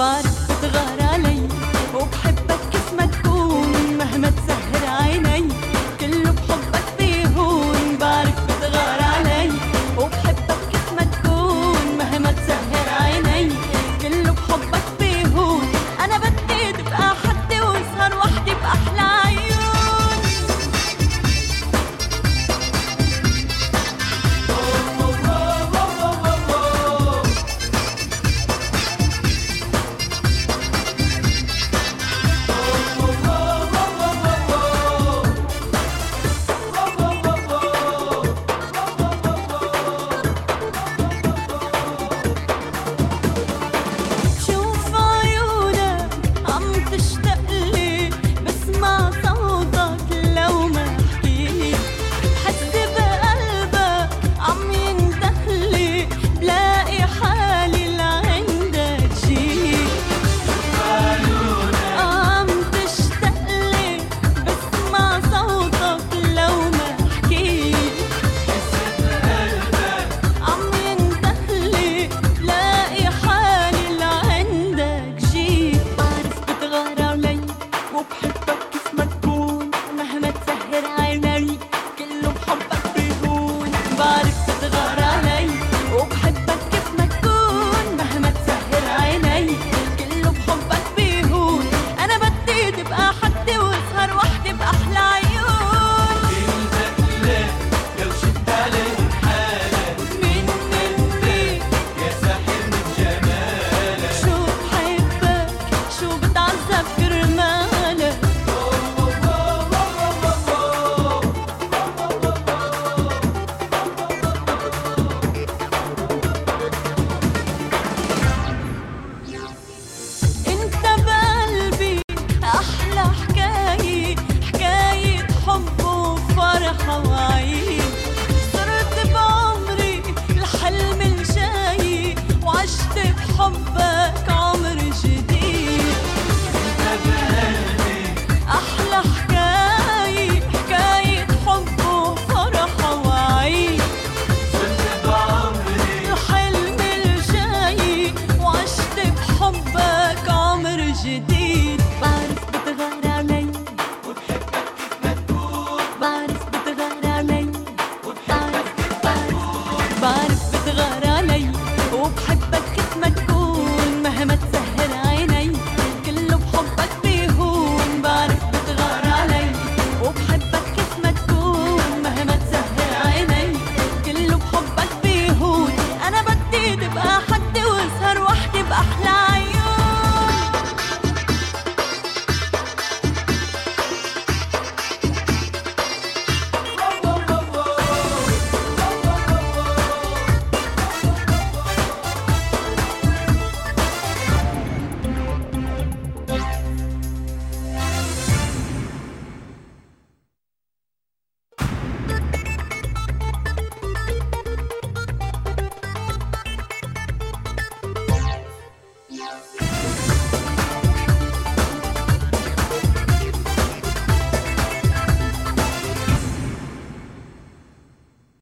What. comfort.